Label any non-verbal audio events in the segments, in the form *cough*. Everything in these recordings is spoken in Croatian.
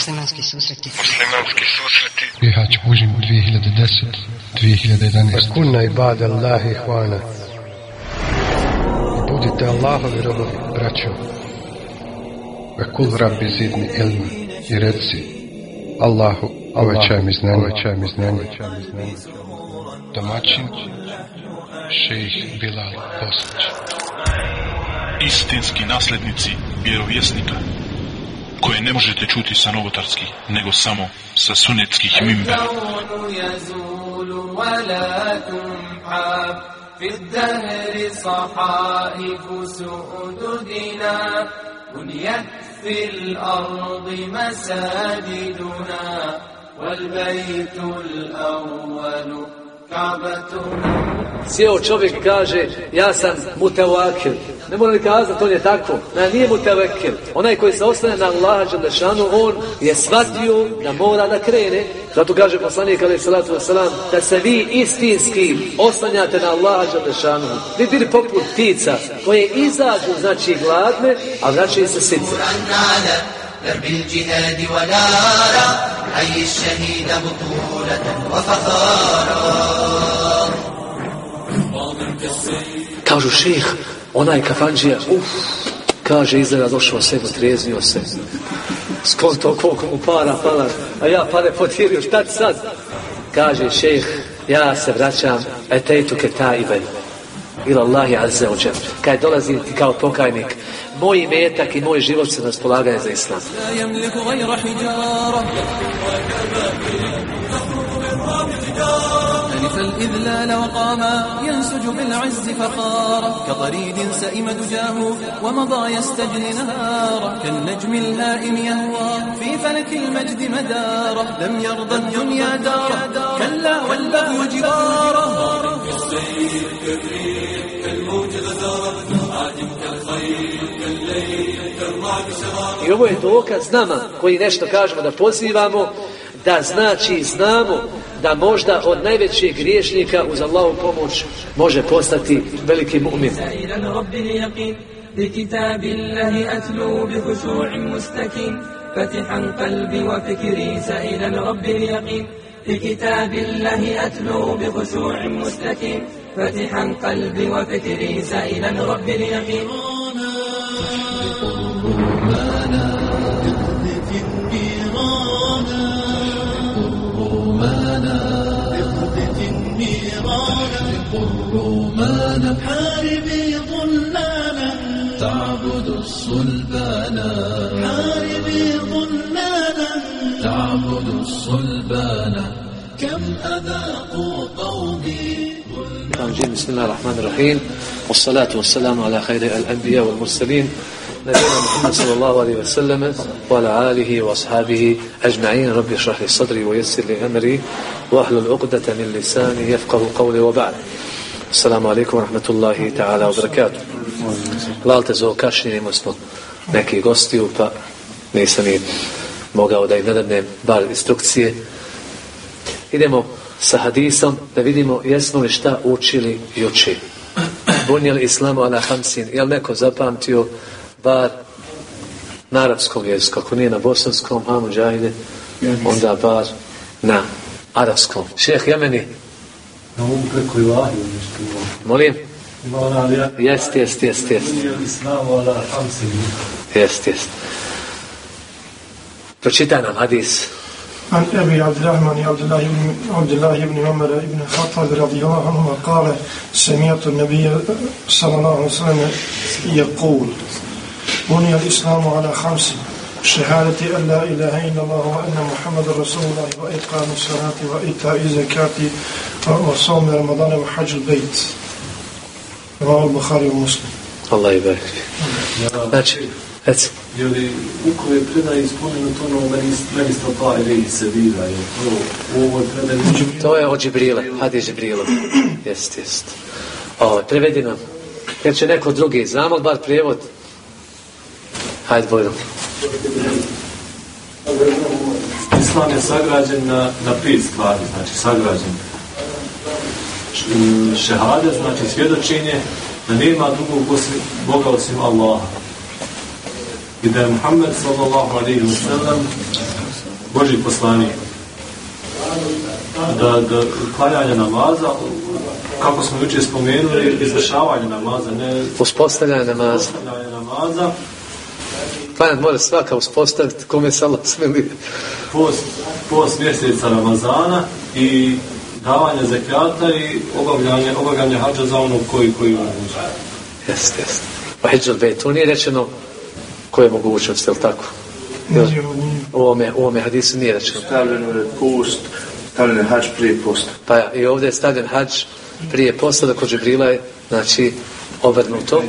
Muslimanski susreti. Muslimanski susreti. Bihać Bužim 2010 2011 Kuna ibad Allahi hvana. I budite Allahovi robovi, braćo. Ve kul rabbi zidni ilma. I reci Allahu, uvećaj mi znanje, uvećaj mi znanje. Domaćin Šejih Bilal Bosnić Istinski naslednici vjerovjesnika koje ne možete čuti sa novotarskih, nego samo sa sunetskih mimbera. في الدهر صحائف سؤددنا بنيت في الأرض مساجدنا. والبيت الأول Sjeo čovjek kaže, ja sam mutawakil. Ne mora li kazati, on je tako. Ne, nije mutawakil. Onaj koji se ostane na Allaha Đalešanu, on je shvatio da mora da krene. Zato kaže poslanik alaih salatu wasalam, da se vi istinski oslanjate na Allaha Đalešanu. Vi bili poput ptica koje izađu, znači gladne, a vraćaju se sice. على درب الجهاد ونارا حي الشهيد بطولة وفخارا Kažu ših, onaj kafanđija, uf, kaže izgleda došao sebi, trijeznio se. Skonto koliko mu para pala, a ja pare potirio, šta ti sad? Kaže šejh, ja se vraćam, etejtu ke ta iben. Ila Allahi azze ođer. Kaj dolazim ti kao pokajnik, moj metak i moj život se na raspolaganje za islam. لا يملك غير حجارة ألف الإذلال وقاما ينسج بالعز فخارا كطريد سئم دجاه ومضى يستجني نهارا كالنجم الهائم يهوى في فلك المجد مدارا لم يرضى الدنيا دارا كلا والبغي جبارا I ovo je dokaz nama koji nešto kažemo da pozivamo, da znači znamo da možda od najvećih griješnika uz Allahu pomoć može postati veliki mu'min. إلى رب اليقين بكتاب الله أتلو بخشوع مستكين فتحا قلبي وفكري سائلا رب اليقين بكتاب الله أتلو بخشوع مستكين فاتحا قلبي وفكري سائلا ربي اليقين النيران النيران حاربي ظلانا تعبد الصلبانا حاربي تعبد الصلبانا كم أذاقوا قومي. الرجيم بسم الله الرحمن الرحيم والصلاة والسلام على خير الأنبياء والمرسلين نبينا محمد صلى الله عليه وسلم وعلى آله وأصحابه أجمعين ربي اشرح لي صدري ويسر لي أمري واحلل عقدة من لساني يفقه قولي وبعد السلام عليكم ورحمة الله تعالى وبركاته Lalte za kašnjenje imali smo neki gostiju pa nisam i mogao da im nadadnem bar instrukcije Idemo sa hadisom da vidimo jesmo li šta učili juči. Bunjel islamu ala hamsin. Jel neko zapamtio bar na arapskom jeziku? Ako nije na bosanskom, a muđajde, onda bar na arapskom. Šeh Jemeni, Na ovom preko Ilahiju nešto molim? Jest, jest, jest, jest. Islamu ala hamsin. Jest, jest. Pročitaj nam hadis. عن أبي عبد الرحمن عبد الله بن عبد الله بن عمر بن الخطاب رضي الله عنهما قال سمعت النبي صلى الله عليه وسلم يقول بني الإسلام على خمس شهادة أن لا إله إلا الله وأن محمد رسول الله وإقام الصلاة وإيتاء الزكاة وصوم رمضان وحج البيت رواه البخاري ومسلم barik. Znači, reci. Je li u kojoj predaji spomenuto ono meni, stapa ili se vira, je to u ovoj predaji? To je od Džibrile, hadis Džibrile. *clears throat* Jest, jest. O, prevedi nam. Jer će neko drugi, znamo bar prijevod? Hajde, Bojro. Islam je sagrađen na, na pet stvari, znači sagrađen. Šehade, znači svjedočenje da nema drugog Boga osim Allaha. I da je Muhammed sallallahu alaihi wa sallam Boži poslanik da, da klanjanje namaza kako smo jučer spomenuli izvršavanje namaza ne Uspostavljanje namaza. uspostavljanje namaza Klanjat mora svaka uspostaviti kome se Allah smili. post, post mjeseca Ramazana i davanje zekata i obavljanje, obavljanje hađa za onog koji koji omogućuje. Jeste, jeste. Pa tu nije rečeno koje mogućnosti, je li tako? Jel? U ovome, u ovome hadisu nije rečeno. Stavljeno je pust, stavljen je hač prije posta. Pa i ovdje je stavljen hađ prije posta, da kod Džibrila je, znači, obrnuto.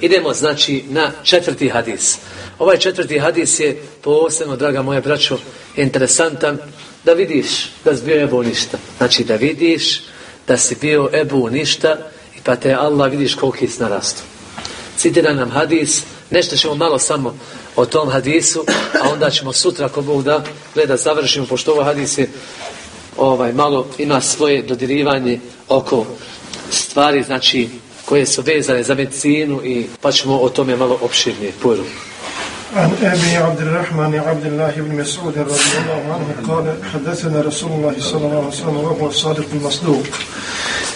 Idemo, znači, na četvrti hadis. Ovaj četvrti hadis je posebno, draga moja braćo, interesantan da vidiš da si bio Ebu ništa. Znači, da vidiš da si bio Ebu ništa i pa te Allah vidiš koliki si narastu. Citira nam hadis, nešto ćemo malo samo o tom hadisu, a onda ćemo sutra, ako Bog da, gleda, završimo, pošto ovo hadis je ovaj, malo ima svoje dodirivanje oko stvari, znači, koje su vezane za medicinu i pa ćemo o tome malo opširnije. Pojru. عن أبي عبد الرحمن عبد الله بن مسعود رضي الله عنه قال حدثنا رسول الله صلى الله عليه وسلم وهو الصادق المصدوق.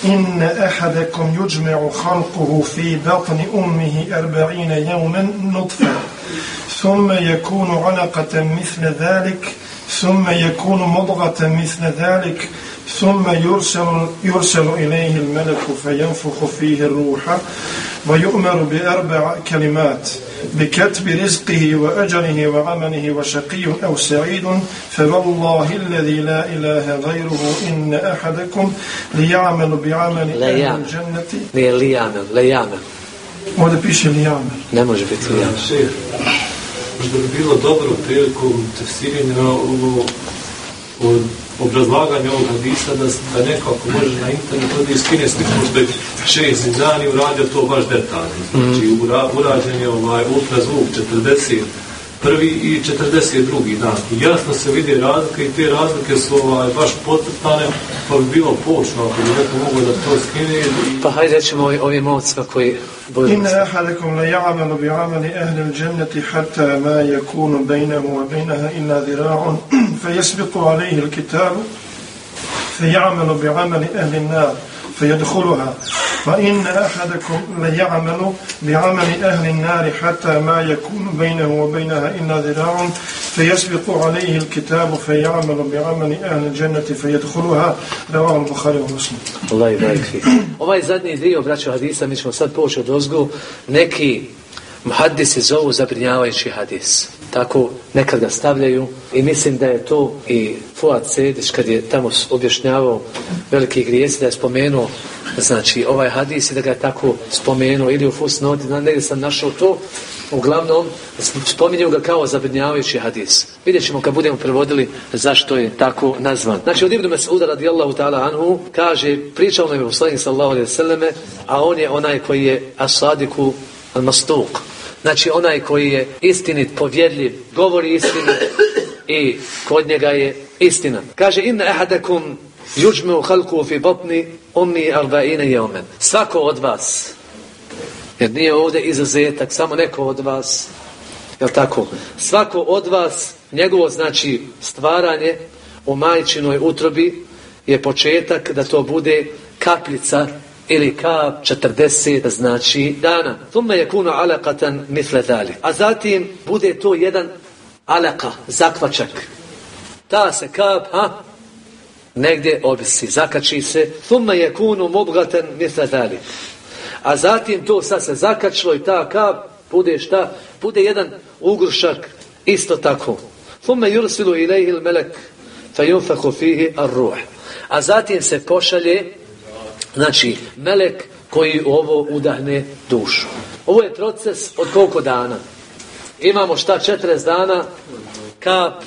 إن أحدكم يجمع خلقه في بطن أمه أربعين يوما نطفة ثم يكون علقة مثل ذلك ثم يكون مضغة مثل ذلك ثم يرسل, يرسل إليه الملك فينفخ فيه الروح ويؤمر بأربع كلمات بكتب رزقه وأجره وعمله وشقي أو سعيد فوالله الذي لا إله غيره إن أحدكم ليعمل بعمل أهل الجنة ليعمل ليعمل Ovdje piše li jamer. Ne može biti li jamer. Možda bi bilo dobro prilikom testiranja ovo e od obrazlaganja ovog hadisa da, da neko ako može na internet odi iz kineski pošto je šest dani uradio to baš detaljno. Znači ura, urađen je ovaj ultrazvuk 40 prvi i 42. dan. I jasno se vidi razlike i te razlike su ovaj, baš potrtane, pa bi bilo počno ako bi neko mogao da to skine. I... Pa hajde ćemo ovim ovcima koji budu... Inna ahalekum la ja'amalu bi amali ahli l'đenneti hatta ma yakunu bejnahu wa bejnaha illa zira'un fe jesbiku alaihi l'kitabu fe ja'amalu bi amali ahli l'nar فيدخلها وإن أحدكم ليعمل بعمل أهل النار حتى ما يكون بينه وبينها إلا ذراع فيسبق عليه الكتاب فيعمل بعمل أهل الجنة فيدخلها رواه البخاري ومسلم Allah i barik fi. Ovaj zadnji dio, braćo hadisa, mi ćemo sad poći od ozgu, neki muhaddisi zovu zabrinjavajući hadis. Tako nekad ga stavljaju i mislim da je to i Fuad Sedić kad je tamo objašnjavao veliki grijesi da je spomenuo znači ovaj hadis i da ga je tako spomenuo ili u fusnoti, negdje sam našao to uglavnom sp- spominju ga kao zabrinjavajući hadis. Vidjet ćemo kad budemo prevodili zašto je tako nazvan. Znači od Ibn Mas'uda radijallahu ta'ala anhu kaže pričao nam je poslanik sallallahu selleme, a on je onaj koji je asadiku al-masduq. Znači onaj koji je istinit, povjedljiv, govori istinu i kod njega je istina. Kaže inna ahadakum yujmu khalqu fi batni ummi 40 yawman. Svako od vas jer nije ovdje izuzetak, samo neko od vas. Jel tako? Svako od vas, njegovo znači stvaranje u majčinoj utrobi je početak da to bude kapljica ili kap 40 znači dana. Thumme je kuno alakatan misle dali. A zatim bude to jedan alaka, zakvačak. Ta se kap, ha, negdje ovisi, zakači se. Thumme je kunu mubgatan misle dali. A zatim to sad se zakačilo i ta kap bude šta? Bude jedan ugrušak isto tako. Thumme yursilu ilaihi il-melek fa fihi ar-ruh. A zatim se pošalje znači melek koji ovo udahne dušu. Ovo je proces od koliko dana? Imamo šta 40 dana kap,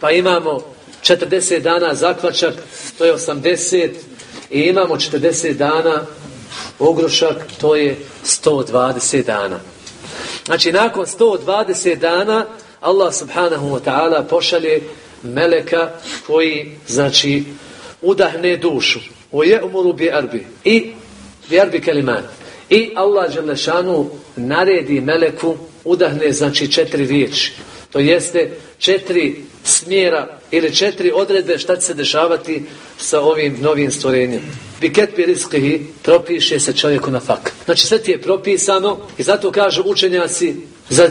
pa imamo 40 dana zakvačak, to je 80 i imamo 40 dana ogrušak, to je 120 dana. Znači, nakon 120 dana, Allah subhanahu wa ta'ala pošalje meleka koji, znači, udahne dušu. Bi arbi. I bi arbi kelimat. I Allah Đelešanu naredi meleku udahne, znači, četiri riječi. To jeste četiri smjera ili četiri odredbe šta će se dešavati sa ovim novim stvorenjem. Biket rizqihi propiše se čovjeku na fak. Znači sve ti je propisano i zato kažu učenjaci za,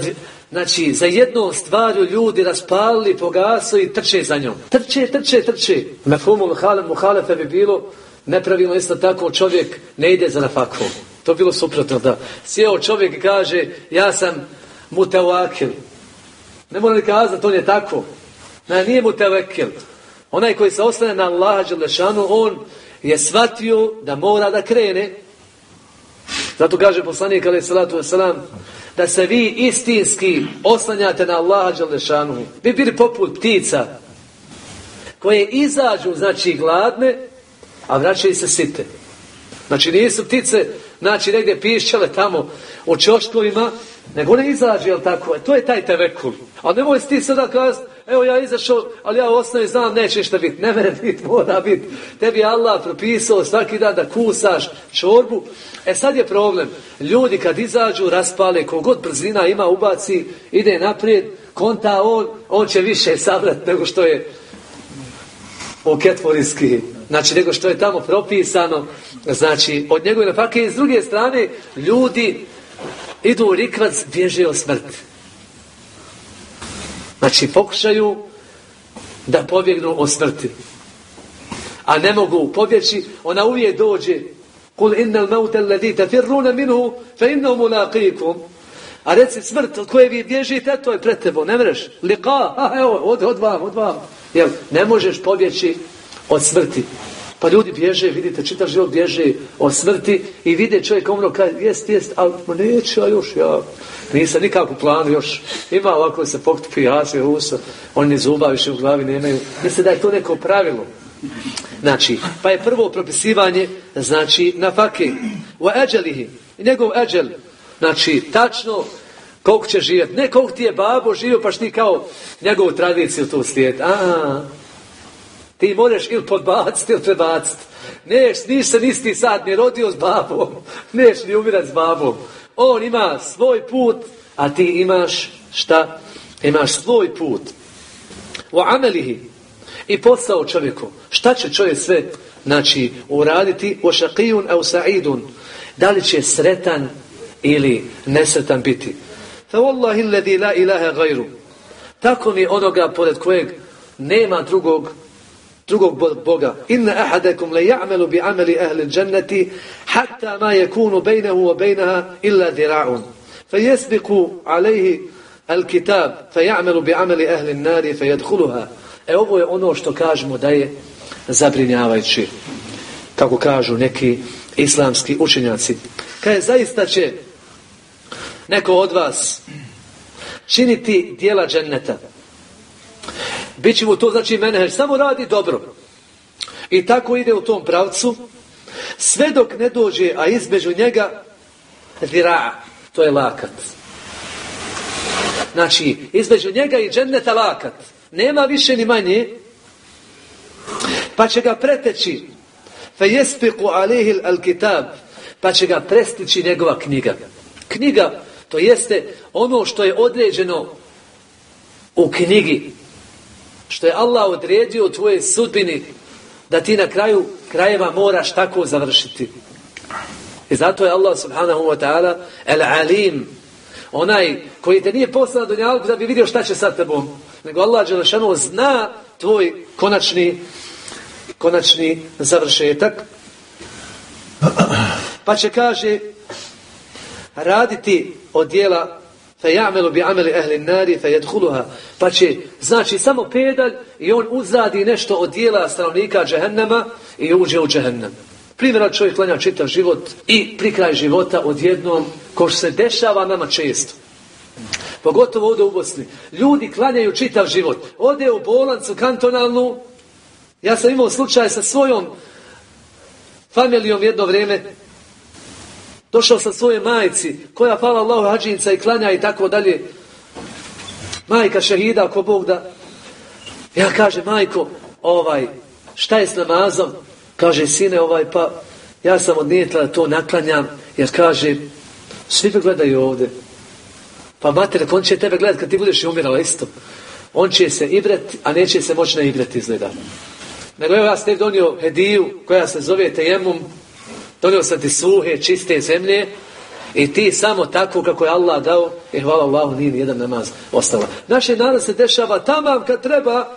znači, za jednom stvaru ljudi raspalili, pogasu i trče za njom. Trče, trče, trče. Mefumul muhalefe bi bilo nepravilno isto tako čovjek ne ide za nafakvom. To bilo suprotno da sjeo čovjek kaže ja sam mutawakil. Ne mora li kazati, on je tako. Ne, nije mutawakil. Onaj koji se ostane na Allaha Đelešanu, on je shvatio da mora da krene. Zato kaže poslanik alaih salatu wasalam, da se vi istinski oslanjate na Allaha Đelešanu. Vi bili poput ptica koje izađu, znači gladne, a vraćaju se site. Znači nisu ptice, znači negdje pišćale tamo u čoškovima, nego one izađu, jel tako? To je taj tevekul. A nemoj ti sada kazati, evo ja izašao, ali ja osnovi znam, neće ništa biti. Ne mere biti, mora biti. Tebi Allah propisao svaki dan da kusaš čorbu. E sad je problem. Ljudi kad izađu, raspale, kogod brzina ima, ubaci, ide naprijed, konta on, on će više sabrati nego što je u ketvorijski znači nego što je tamo propisano, znači od njegove napake i s druge strane ljudi idu u rikvac, bježe od smrti. Znači pokušaju da pobjegnu od smrti. A ne mogu pobjeći, ona uvijek dođe Kul innal mauta alladhi tafirruna minhu fa innahu mulaqikum. A reci smrt od koje vi bježite, to je pred tebom, ne mreš. Liqa, a evo, od, od vam, od vam. Jel, ne možeš pobjeći od smrti. Pa ljudi bježe, vidite, čitav život bježe od smrti i vide čovjek ono kaže, jest, jest, ali neću ja još, ja nisam nikako planu još. Ima ovako se poktupi jasve usa, oni ni zuba više u glavi nemaju. Misle da je to neko pravilo. Znači, pa je prvo propisivanje, znači, na fake. U eđelihi, njegov eđel, znači, tačno koliko će živjeti. Ne koliko ti je babo živio, pa ti kao njegovu tradiciju tu slijeti. A, ti moraš ili podbaciti ili prebaciti. Neš, nisi se isti sad ni rodio s babom. Neš ni umirat s babom. On ima svoj put, a ti imaš šta? Imaš svoj put. U amelihi. I posao čovjeku. Šta će čovjek sve znači uraditi? U šaqijun au sa'idun. Da li će sretan ili nesretan biti? Fa wallahi la ilaha gajru. Tako mi onoga pored kojeg nema drugog drugog Boga. Inna ahadakum la ya'malu bi amali ahli jannati hatta ma yakunu baynahu wa baynaha illa dira'un. Fayasbiqu alayhi al-kitab fayamalu bi amali ahli an-nar fayadkhuluha. E ovo je ono što kažemo da je zabrinjavajuće. Kako kažu neki islamski učenjaci. Kaže zaista će neko od vas činiti dijela dženneta Biće mu to znači menheđ, samo radi dobro. I tako ide u tom pravcu, sve dok ne dođe, a između njega vira, to je lakat. Znači, između njega i dženneta lakat. Nema više ni manje, pa će ga preteći. Fe jespiku alihil al kitab, pa će ga prestići njegova knjiga. Knjiga, to jeste ono što je određeno u knjigi što je Allah odredio u tvojoj sudbini da ti na kraju krajeva moraš tako završiti. I zato je Allah subhanahu wa ta'ala el alim onaj koji te nije poslao do njalku da bi vidio šta će sa tebom. Nego Allah Đelešanu zna tvoj konačni konačni završetak. Pa će kaže raditi od dijela fejamelu bi ameli ehli nari fejedhuluha. Pa će, znači, samo pedalj i on uzradi nešto od dijela stanovnika džehennema i uđe u džehennem. Primjera čovjek klanja čitav život i pri kraj života odjednom, ko se dešava nama često. Pogotovo ovdje u Bosni. Ljudi klanjaju čitav život. Ode u bolancu kantonalnu. Ja sam imao slučaj sa svojom familijom jedno vrijeme Došao sam svoje majci, koja hvala Allahu hađinca i klanja i tako dalje. Majka šehida, ako Bog da. Ja kaže, majko, ovaj, šta je s namazom? Kaže, sine, ovaj, pa ja sam odnijetla da to naklanjam, jer kaže, svi me gledaju ovdje. Pa mater, on će tebe gledati kad ti budeš umirala isto. on će se igrati, a neće se moći na igrati izgleda. Nego evo ja sam donio hediju koja se zove tejemum, donio sam ti suhe, čiste zemlje i ti samo tako kako je Allah dao, i e, hvala Allahu nije jedan namaz ostala. Naše narod se dešava tamo kad treba,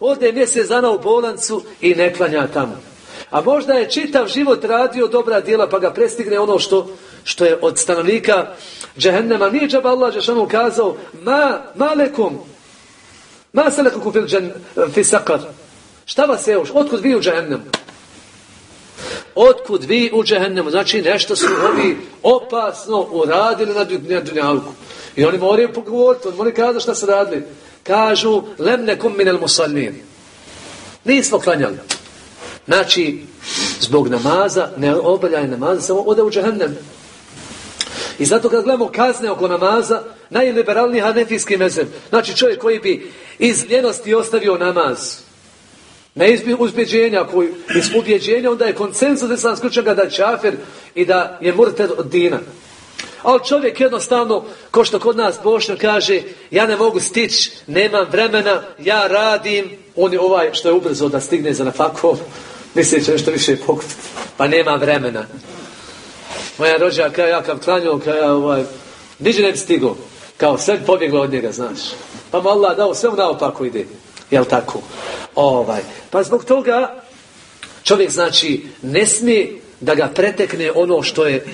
ode mjesec dana u bolancu i ne klanja tamo. A možda je čitav život radio dobra djela pa ga prestigne ono što, što je od stanovnika džehennema. Nije džaba Allah Žešanu kazao ma malekum ma selekum fil, džen, fi sakar. Šta vas je još? Otkud vi u džehennemu? Otkud vi u džehennemu? Znači nešto su ovi opasno uradili na dunjalku. I oni moraju pogovoriti, oni moraju šta su radili. Kažu, lem nekum minel musallin. Nismo klanjali. Znači, zbog namaza, ne obavljanje namaza, samo ode u džahennem. I zato kad gledamo kazne oko namaza, najliberalniji hanefijski mezem. Znači čovjek koji bi iz ljenosti ostavio namaz. Ne iz uzbeđenja, koji, iz ubjeđenja, onda je koncensus sam skučan da je čafer i da je murted od dina. Ali čovjek jednostavno, ko što kod nas Bošnja kaže, ja ne mogu stići, nemam vremena, ja radim, on je ovaj što je ubrzo da stigne za nafakov, misli će nešto više pokuti, pa nema vremena. Moja rođaka, ja kad klanjao, kad ja ovaj, niđe ne bi stigo, kao sve pobjeglo od njega, znaš. Pa mu Allah dao, sve mu naopako ide. Jel tako? Ovaj. Pa zbog toga čovjek znači ne smije da ga pretekne ono što je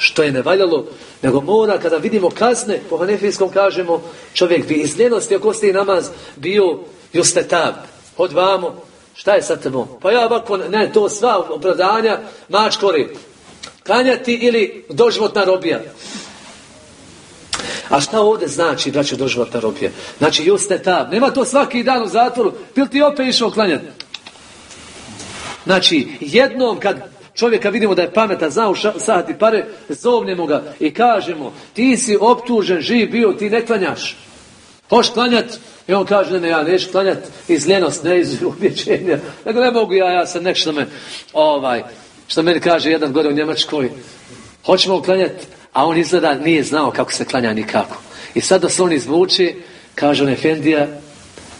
što je nevaljalo, nego mora kada vidimo kazne, po hanefijskom kažemo, čovjek bi iz ljenosti ako ostaje namaz bio justetab, od vamo, šta je sa tebom? Pa ja ovako, ne, to sva opravdanja, mač kori. Klanjati ili doživotna robija. A šta ovdje znači, braćo, doživotna robija? Znači, justetab. Nema to svaki dan u zatvoru. Bil ti opet išao klanjati? Znači, jednom kad čovjeka vidimo da je pametan, zna u sati pare, zovnemo ga i kažemo, ti si optužen, živ bio, ti ne klanjaš. Hoš klanjat? I on kaže, ne, ja neću klanjat iz ljenost, ne iz ubjeđenja. Nego ne mogu ja, ja sam nek što me, ovaj, što meni kaže jedan gore u Njemačkoj, hoćemo klanjat, a on izgleda nije znao kako se klanja nikako. I sad da se on izvuče, kaže on Efendija,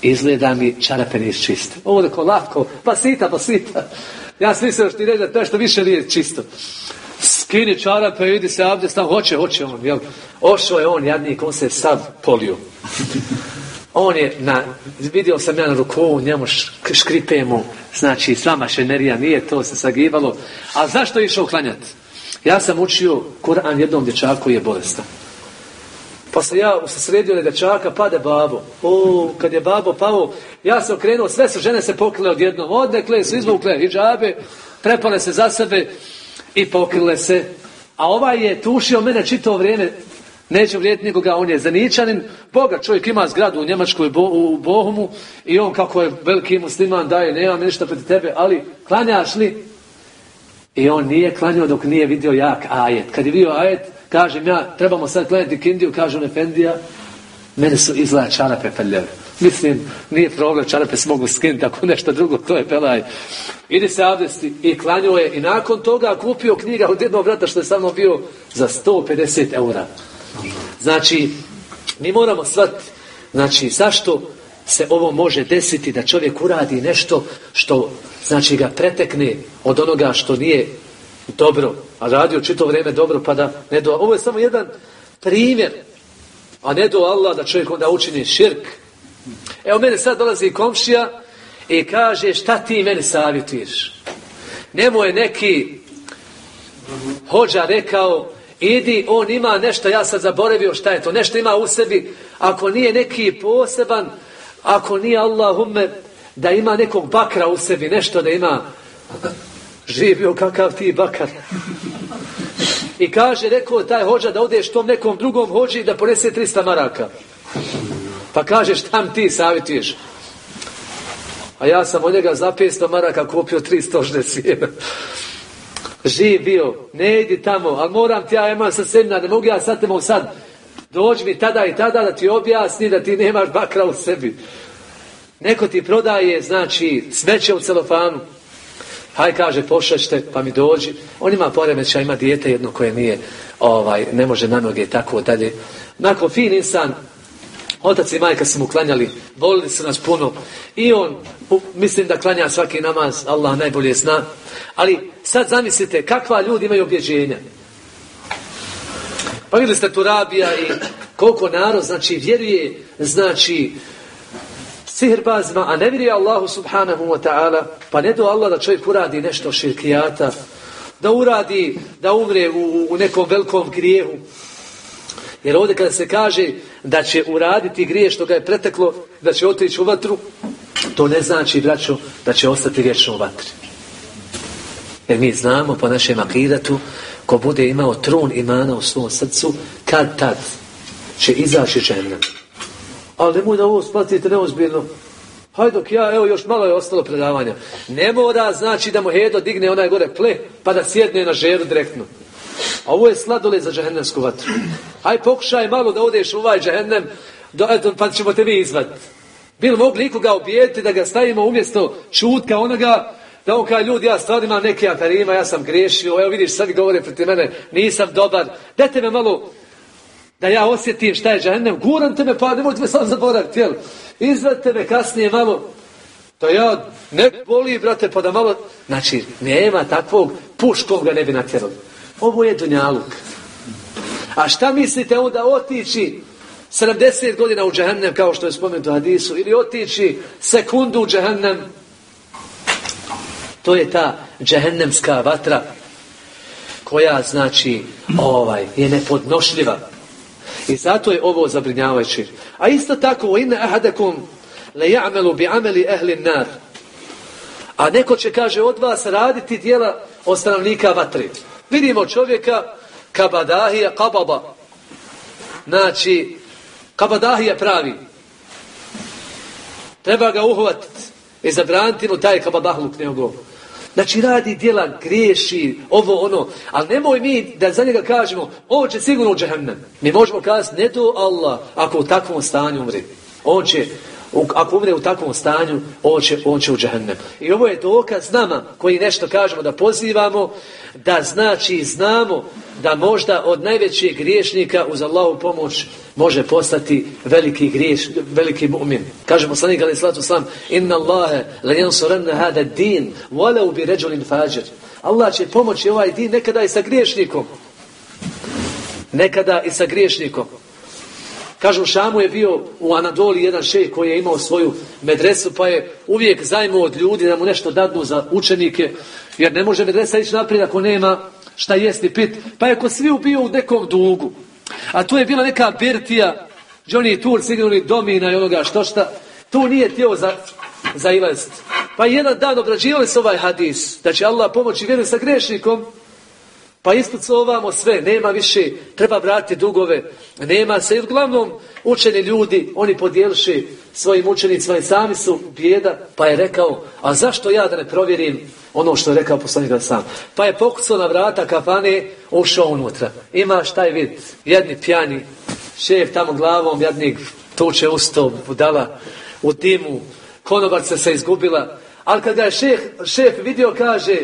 izgleda mi čarape nisu čiste. Ovo tako lako, pa sita, pa sita. Ja sam mislio što ti reći da to što više nije čisto. Skini čarape, idi se abdest, tam hoće, hoće on, jel? Ošao je on, jadnik, on se sad polio. On je, na, vidio sam ja na rukovu, njemu škripe mu, znači sva mašinerija, nije to se sagibalo. A zašto je išao klanjati? Ja sam učio Kur'an jednom dječaku koji je bolestan. Pa se ja se sredio dječaka, pade babo. O, kad je babo pao, ja sam okrenuo, sve su žene se pokrile odjednom. Odnekle su izvukle hijabe, prepale se za sebe i pokrile se. A ovaj je tušio mene čito vrijeme, neće vrijeti nikoga, on je zaničanin, Boga čovjek ima zgradu u Njemačkoj u Bohumu i on kako je veliki musliman daje, nemam ništa protiv tebe, ali klanjaš li? I on nije klanjao dok nije vidio jak ajet. Kad je vidio ajet, kažem ja, trebamo sad klanjati kindiju, kaže on Efendija, mene su izgleda čarape prljave. Mislim, nije problem, čarape se mogu skinuti, ako nešto drugo, to je pelaj. Ide se abdesti i klanjao je i nakon toga kupio knjiga od jednog vrata što je samo bio za 150 eura. Znači, mi moramo shvatiti, znači, zašto se ovo može desiti da čovjek uradi nešto što, znači, ga pretekne od onoga što nije dobro, a radio čito vrijeme dobro, pa da ne do... Ovo je samo jedan primjer, a ne do Allah da čovjek onda učini širk. Evo mene sad dolazi komšija i kaže šta ti meni savjetuješ? Nemoj neki hođa rekao idi, on ima nešto, ja sad zaboravio šta je to, nešto ima u sebi, ako nije neki poseban, ako nije Allahumme, da ima nekog bakra u sebi, nešto da ima, živio kakav ti bakar. I kaže, rekao taj hođa da odeš tom nekom drugom hođi da ponese 300 maraka. Pa kaže, šta ti savjetuješ? A ja sam od njega za 500 maraka kupio 360 živ bio, ne idi tamo, ali moram ti ja imam sa semna, ne mogu ja sad temo sad. Dođi mi tada i tada da ti objasni da ti nemaš bakra u sebi. Neko ti prodaje, znači, smeće u celofanu. Haj kaže, pošaćte, pa mi dođi. On ima poremeća, ima dijete jedno koje nije, ovaj, ne može na noge i tako dalje. Nakon fin insan, Otac i majka su mu klanjali, volili su nas puno. I on, mislim da klanja svaki namaz, Allah najbolje zna. Ali sad zamislite kakva ljudi imaju objeđenja. Pa vidjeli ste Turabija i koliko narod, znači, vjeruje, znači, sihirbazima, a ne vjeruje Allahu subhanahu wa ta'ala, pa ne do Allah da čovjek uradi nešto širkijata, da uradi, da umre u, u nekom velikom grijehu. Jer ovdje kada se kaže da će uraditi grije što ga je preteklo, da će otići u vatru, to ne znači, braćo, da će ostati vječno u vatri. Jer mi znamo po našem akidatu, ko bude imao trun imana u svom srcu, kad tad će izaći džehnem. Ali nemoj da ovo spatite neozbiljno. Hajde dok ja, evo još malo je ostalo predavanja. Ne mora znači da mu Hedo digne onaj gore ple, pa da sjedne na žeru direktno. A ovo je sladoled za džahennemsku vatru. Haj pokušaj malo da odeš u ovaj džahennem, do, eto, pa ćemo te mi izvaditi. Bil mogli ikoga ubijeti da ga stavimo umjesto čutka onoga da on kaže, ljudi, ja stvarno imam neke akarima, ja sam griješio, evo vidiš, sad govore protiv mene, nisam dobar, dajte me malo da ja osjetim šta je džahennem, guram te me, pa nemojte me sam zaboraviti, jel? Izvadite me kasnije malo, da ja ne boli, brate, pa da malo... Znači, nema takvog, puškom ga ne bi natjerali. Ovo je dunjaluk. A šta mislite onda otići 70 godina u džahennem, kao što je spomenuto hadisu, ili otići sekundu u džahennem, to je ta džehennemska vatra koja znači ovaj je nepodnošljiva. I zato je ovo zabrinjavajuće. A isto tako inna ahadakum la ya'malu bi amali ahli nar. A neko će kaže od vas raditi djela od stanovnika vatre. Vidimo čovjeka kabadahija kababa. Znači kabadahija pravi. Treba ga uhvatiti i zabraniti mu taj kabadahluk njegov. Znači radi djela, griješi, ovo ono. Ali nemoj mi da za njega kažemo, on će sigurno u džehennem. Mi možemo kazati, ne do Allah, ako u takvom stanju umri. On će, ako umre u takvom stanju, on će, on će u džehennem. I ovo je dokaz nama, koji nešto kažemo da pozivamo, da znači znamo da možda od najvećeg griješnika uz Allahu pomoć može postati veliki griješ, veliki mu'min. Kaže poslanik ali slatu sam, inna Allahe la yansuranna hada din, walau bi ređulin fađer. Allah će pomoći ovaj din nekada i sa griješnikom. Nekada i sa griješnikom. Kažu, Šamu je bio u Anadoli jedan šejh koji je imao svoju medresu, pa je uvijek zajmo od ljudi da mu nešto dadnu za učenike, jer ne može medresa ići naprijed ako nema šta jesti pit. Pa je ko svi bio u nekom dugu. A tu je bila neka Bertija, Johnny Tour, sigurni domina i onoga što šta. Tu nije htio za, za ilazit. Pa je jedan dan obrađivali se ovaj hadis, da će Allah pomoći vjeru sa grešnikom, pa ispucovamo sve, nema više, treba vratiti dugove, nema se. I uglavnom učeni ljudi, oni podijelši svojim učenicima i sami su bijeda, pa je rekao, a zašto ja da ne provjerim ono što je rekao poslanik sam. Pa je pokucao na vrata kafane, ušao unutra. Ima šta je vid, jedni pjani, šef tamo glavom, jednik tuče usto, budala, u dimu, konobarca se izgubila. Ali kada je šef, šef vidio, kaže,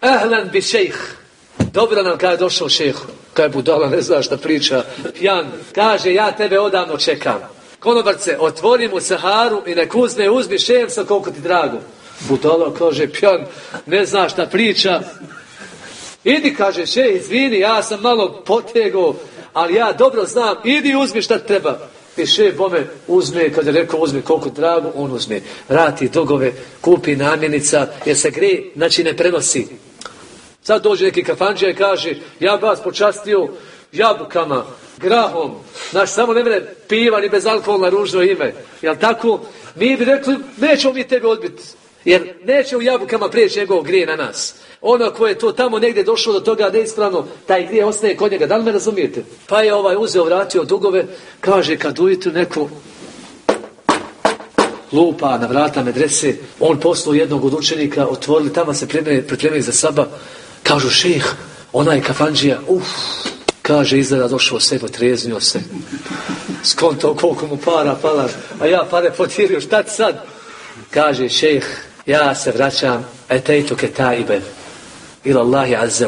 Ahlan bi šejh. Dobro nam kada je došao šeh. Kaj budala, ne zna šta priča. Pjan. Kaže, ja tebe odavno čekam. Konobarce, otvori mu Saharu i nek uzme, uzmi šefca koliko ti drago. Budala kaže, pjan, ne zna šta priča. Idi, kaže, še, izvini, ja sam malo potego, ali ja dobro znam, idi uzmi šta treba. I šef bome uzme, kad je rekao uzme koliko drago, on uzme. Vrati dugove, kupi namjenica, jer se gre, znači ne prenosi. Sad dođe neki kafanđija i kaže, ja vas počastio jabukama, grahom, znaš, samo ne mene piva ni bez alkohola ružno ime. Jel tako? Mi bi rekli, nećemo mi tebe odbiti. Jer neće u jabukama prijeći njegov grije na nas. Ono ko je to tamo negdje došlo do toga neispravno, taj grije ostaje kod njega. Da li me razumijete? Pa je ovaj uzeo, vratio dugove, kaže kad ujutru neko lupa na vrata medrese, on poslao jednog od učenika, otvorili, tamo se pripremili za saba, kažu šeh, onaj kafanđija, uf, kaže izgleda došao sebe, treznio se, skonto koliko mu para pala, a ja pare potirio, šta ti sad? Kaže šeh, ja se vraćam, etejtu ke taibe, ila Allahi azze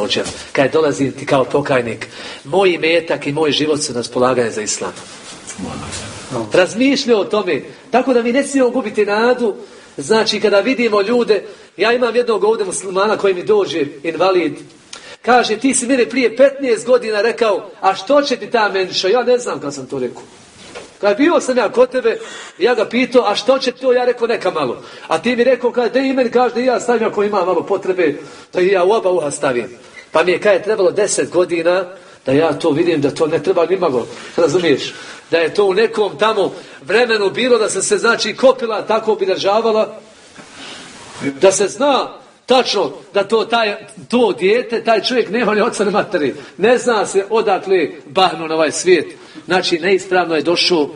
kad dolazim ti kao pokajnik, moj metak i moj život su na za islam. Razmišljao o tome. Tako da mi ne smijemo gubiti nadu. Znači, kada vidimo ljude, ja imam jednog ovdje muslimana koji mi dođe, invalid, Kaže, ti si mene prije 15 godina rekao, a što će ti ta menša? Ja ne znam kad sam to rekao. Kad bio sam ja kod tebe, ja ga pitao, a što će to? Ja rekao, neka malo. A ti mi rekao, kada da i meni kaže ja stavim ako ima malo potrebe, da ja u oba uha stavim. Pa mi je kada je trebalo 10 godina, da ja to vidim, da to ne treba ni malo, razumiješ? Da je to u nekom tamo vremenu bilo, da se se znači kopila, tako obilježavala, da se zna Tačno da to, taj, to dijete, taj čovjek nema ni oca ni materi. Ne zna se odakle bahnu na ovaj svijet. Znači, neispravno je došao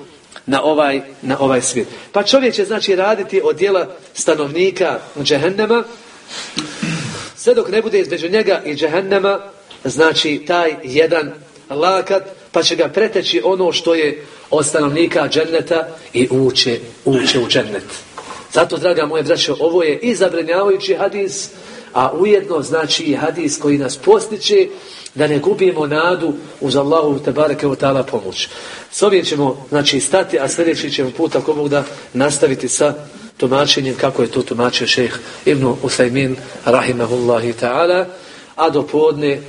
na ovaj, na ovaj svijet. Pa čovjek će znači raditi od dijela stanovnika džehennema, sve dok ne bude između njega i džehennema, znači taj jedan lakat, pa će ga preteći ono što je od stanovnika dženneta i uče, uče u džennet. Zato, draga moje braćo, ovo je i zabrinjavajući hadis, a ujedno znači i hadis koji nas postiče da ne gubimo nadu uz Allahu te bareke u ta'ala pomoć. S ovim ćemo znači stati, a sljedeći ćemo put ako Bog da nastaviti sa tumačenjem kako je to tumačio šejh Ibn Usaymin rahimahullahi ta'ala a do podne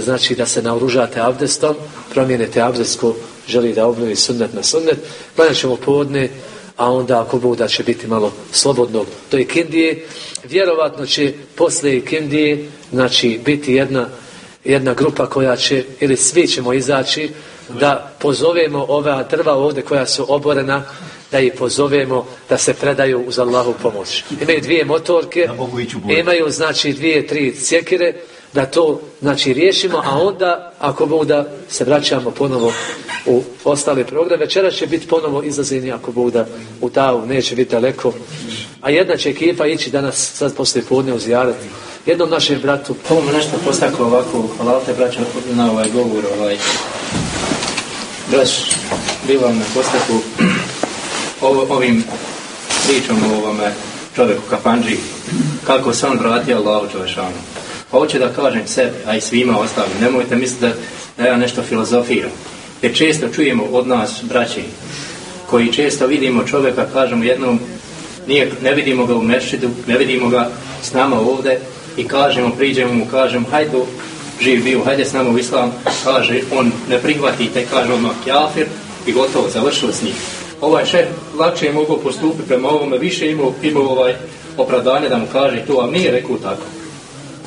znači da se naoružate abdestom promijenite abdestku želi da obnovi sunnet na sunnet pa ćemo podne a onda ako Bog da će biti malo slobodnog to je kindije vjerovatno će posle kindije znači biti jedna jedna grupa koja će ili svi ćemo izaći da pozovemo ova drva ovdje koja su oborena da ih pozovemo da se predaju uz Allahu pomoć. Imaju dvije motorke, imaju znači dvije, tri cjekire, da to znači riješimo, a onda ako Bog da se vraćamo ponovo u ostale programe. Večera će biti ponovo izlazeni ako Bog da u Tavu, neće biti daleko. A jedna će ekipa ići danas, sad poslije podne uzjarati. Jednom našem bratu. Ovo me nešto postaklo ovako, hvala te braća na ovaj govor, ovaj. Brać, bilo me postaklo ovo, ovim pričom o ovome čovjeku kapanđi, kako se on vratio Allahu Čovešanu. Pa hoću da kažem sebi, a i svima ostalim, nemojte misliti da, da ja nešto filozofiram. Jer često čujemo od nas, braći, koji često vidimo čovjeka, kažemo jednom, nije, ne vidimo ga u mešćidu, ne vidimo ga s nama ovdje i kažemo, priđemo mu, kažemo, hajde, živ bio, hajde s nama u islam, kaže, on ne prihvati, te kaže odmah kjafir i gotovo, završilo s njim. Ovaj šef lakše je mogao postupiti prema ovome, više imao, imao ovaj opravdanje da mu kaže to, a nije rekao tako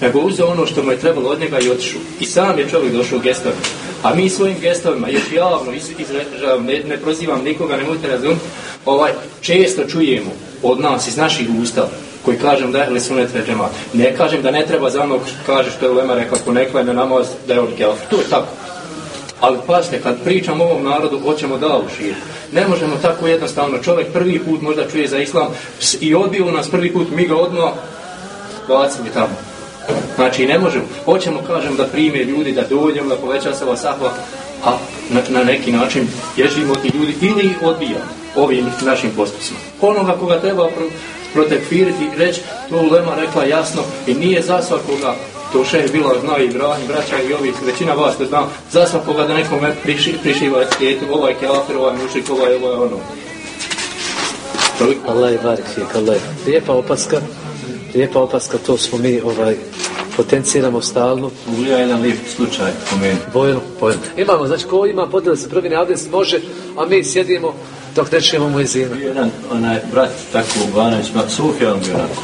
nego uzeo ono što mu je trebalo od njega i otišao. I sam je čovjek došao gestovima. A mi svojim gestovima, još javno izražavam, ne, ne prozivam nikoga, nemojte razumjeti, ovaj, često čujemo od nas, iz naših usta, koji kažem da je sunet. Ne kažem da ne treba za onog kaže što je Lema rekao, ako ne klene namaz, da je on To je tako. Ali pasite, kad pričam ovom narodu, hoćemo da uširi. Ne možemo tako jednostavno. Čovjek prvi put možda čuje za islam i odbio nas prvi put, mi ga odmah bacimo tamo. Znači ne možemo, hoćemo kažem da prime ljudi, da dođemo, da poveća se sahva, a na, na, neki način ježimo ti ljudi ili odbijamo ovim našim postupcima. Onoga koga treba pro, protekfiriti i reći, to Lema rekla jasno i nije za svakoga, to še je bila zna i Ibrahim, braća i ovih, većina vas to zna, za svakoga da nekome priši, prišiva svijetu, ovaj keafer, ovaj mušik, ovaj, ovaj, ono. Allah je barik, Allah je. Lijepa opaska, lijepa opaska, to smo mi ovaj, potenciramo stalno. Ulija jedan lijep slučaj po meni. Bojno, bojno. Imamo, znači ko ima podijel se prvi abdest može, a mi sjedimo dok ne čujemo mu izina. Jedan onaj brat tako Banović, Sufija on bio onako.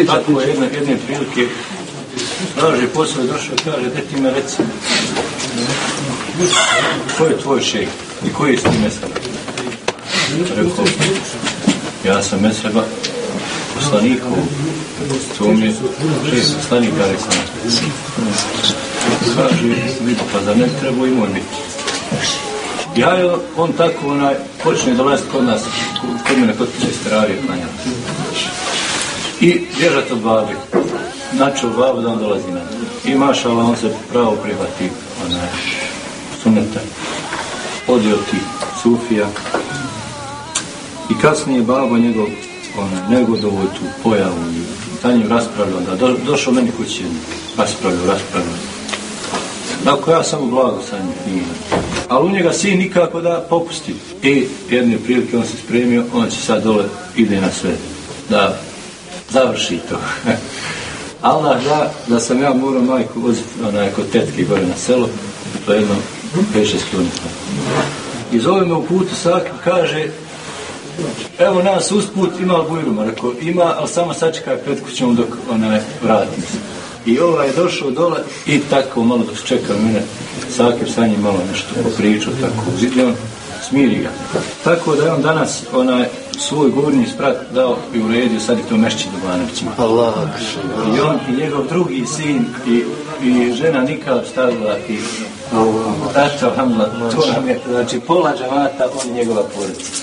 I tako je jedne, jedne prilike traži posao došao kaže, da ti me reci, ko je tvoj šejh i koji je s tim mesaba? Rekao, ja sam mesaba poslaniku, to mi je šest poslanika rekao. Kaže, vidi, pa za ne treba i moj biti. Ja je on tako onaj, počne dolaziti kod nas, kod mene kod kuće staravije klanjati. I bježati od babi. Znači od da on dolazi na I mašala, on se pravo prihvati onaj, suneta. Odio ti Sufija. I kasnije babo njegov ona, negodovo tu pojavu i sa njim raspravljao, da do, došao meni kući, raspravljao, raspravljao. Ako ja samo blago sa njim. Ali u njega sin nikako da popusti. I jedne prilike on se spremio, on će sad dole, ide na sve. Da završi to. *laughs* Allah da, da sam ja morao majku voziti onaj kod tetke gore na selo, to je jedno 5-6 km. I zove me u putu Sakim, kaže, evo nas usput ima bujruma, rekao, ima, ali samo sačekaj pred kućom dok onaj vratim se. I ovaj je došao dole i tako malo dok čeka mene, Sakir sa njim malo nešto popričao, tako on smiri ga. Tako da je on danas onaj svoj gornji sprat dao i uredio, sad je to mešći do Banovićima. Allah. I on i njegov drugi sin i, i žena nikad stavila i Eto, alhamdulillah, to nam je, znači pola džavata, on i njegova porodica.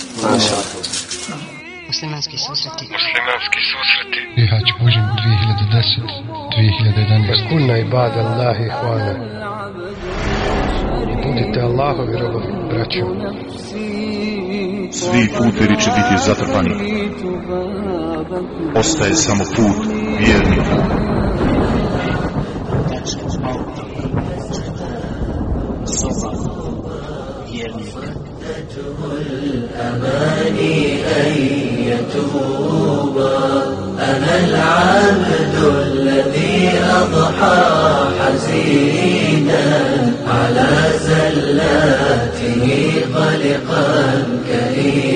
Muslimanski susreti. Muslimanski susreti. Bihać Bužim 2010, 2011. Kunna ibada Allahi hvana. Budite Allahovi robovi, braćo. Svi putevi će biti zatrpani. Ostaje samo put vjernika. الأماني أن يتوبا أنا العبد الذي أضحى حزينا على زلاته قلقا كريما